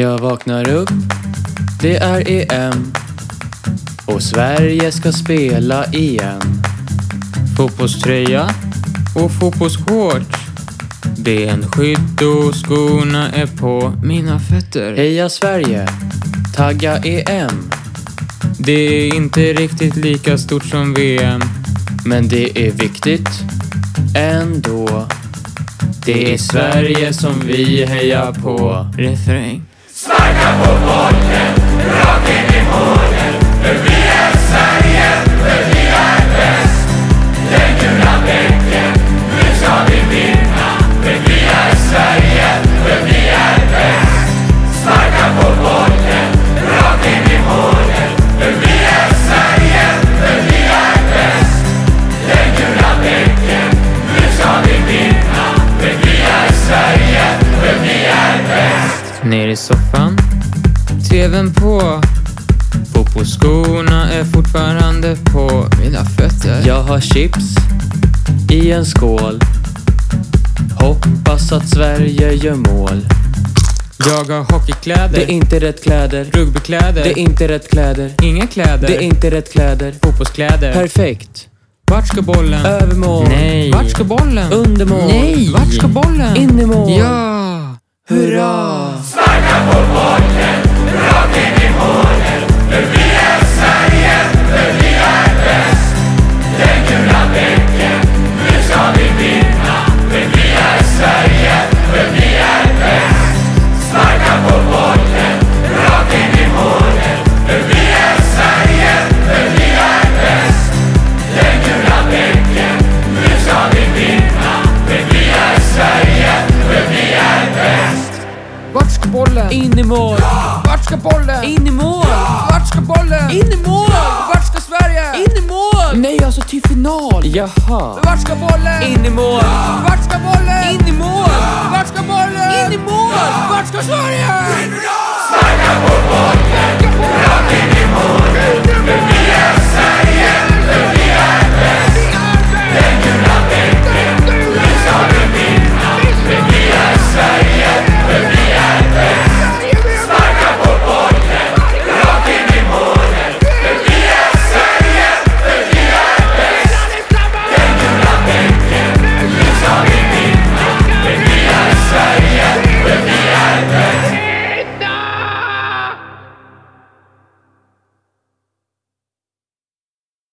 Jag vaknar upp, det är EM och Sverige ska spela igen. Fotbollströja och fotbollsshorts. Benskydd och skorna är på mina fötter. Heja Sverige! Tagga EM! Det är inte riktigt lika stort som VM. Men det är viktigt ändå. Det är Sverige som vi hejar på. Refräng. Capovolge, roghe e demone, per via sana. Ner i soffan, TVn på. Fotbollsskorna är fortfarande på mina fötter. Jag har chips i en skål. Hoppas att Sverige gör mål. Jag har hockeykläder, Det är inte rätt kläder. rugbykläder, Det är inte rätt kläder. inga kläder, Det är inte rätt kläder. fotbollskläder. Perfekt. Vart ska bollen? Övermål. Nej. Vart ska bollen? Undermål. Nej. Vart ska bollen? In i mål. Ja. Hurra! Bollen? In i mål. Vart ska bollen? In i mål. Vart ska bollen? In i mål. Vart ska Sverige? In i mål. Nej, alltså till final. Jaha. Vart ska bollen? In i mål. Vart ska bollen? In i mål. Vart ska bollen? In i mål. Vart ska Sverige?